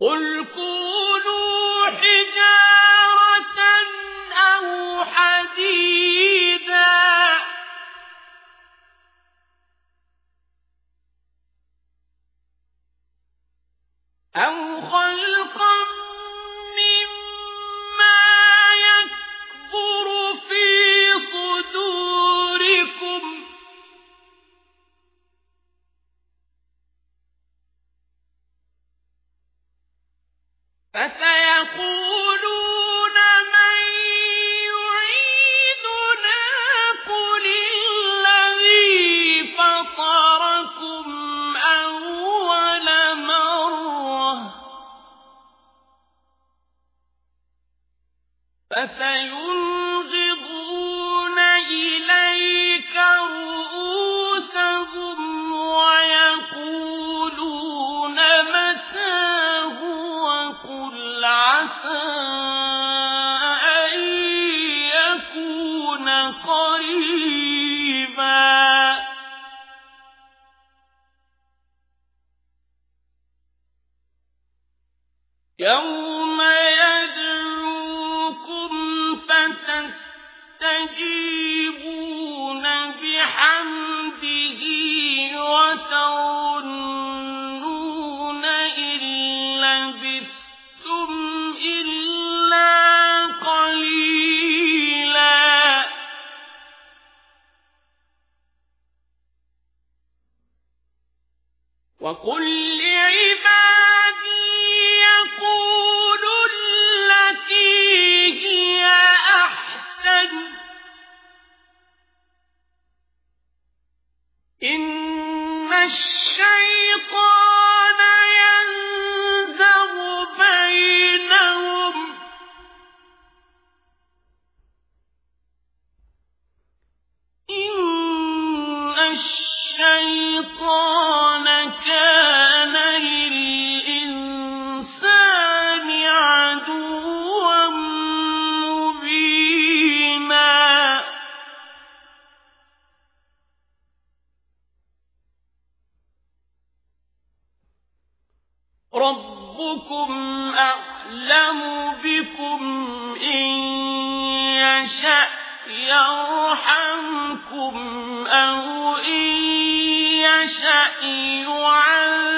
قل كونوا حجارة أو حديدا أو قريبا. يوم يدعوكم فتستجيبون بحمده وقل لعبادي التي هي أحسن. إن الشيطان ربكم أعلم بكم إن يشأ يرحمكم أو إن يشأ يعذبكم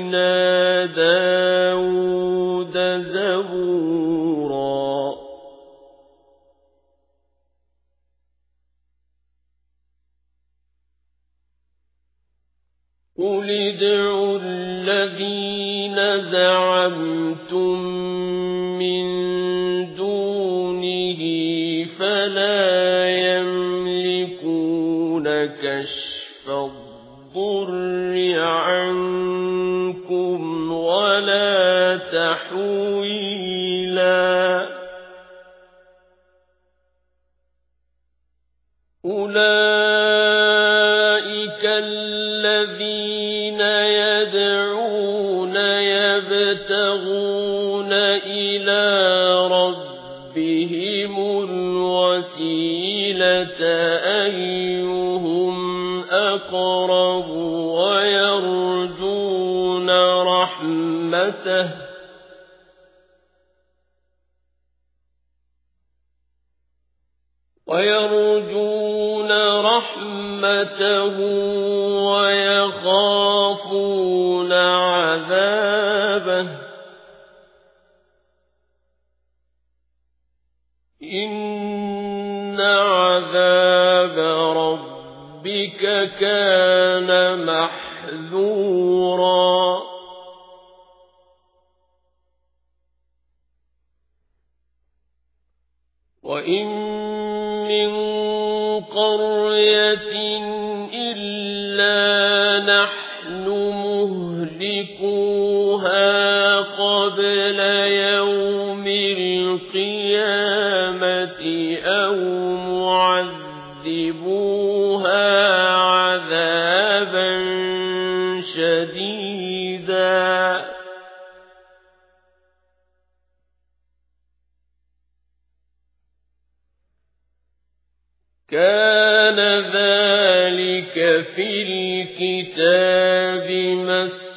قل ادعوا الذين زعمتم من دونه فلا يملكون كشف الضر عنكم ولا تحويلا الوسيلة أيهم أقرب ويرجون رحمته ويرجون رحمته ويخافون عذابه ربك كان محذورا. وإن من قرية إلا نحن مهلكوها قبل شديدا. كان ذلك في الكتاب مسؤولا